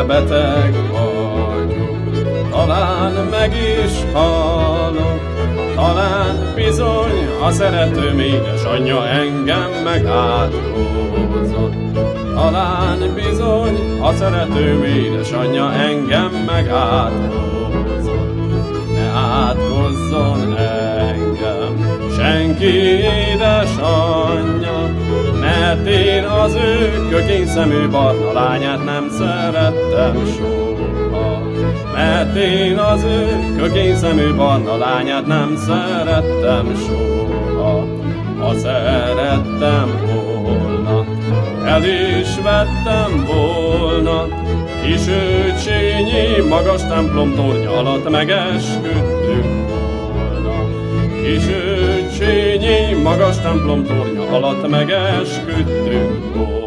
de beteg vagyok. Talán meg is halok, talán bizony, a szerető mégis anyja engem megátkozott. Talán bizony, ha szerető édesanyja engem megátkozott. Ne átkozzon engem, senki édesanyja, mert én az ő kökény szemű barna lányát nem szerettem soha. Mert én az ő kökény szemű barna lányát nem szerettem soha. Ha szerettem volna, el is vettem volna, Kis őcsényi magas templom tornya alatt megesküdtünk volna. Kis őcsényi magas templom tornya alatt megesküdtünk volna.